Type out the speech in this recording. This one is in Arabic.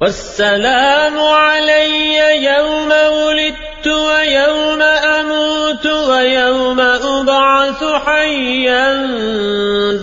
والسلام علي يوم ولدت ويوم أموت ويوم أبعث حيا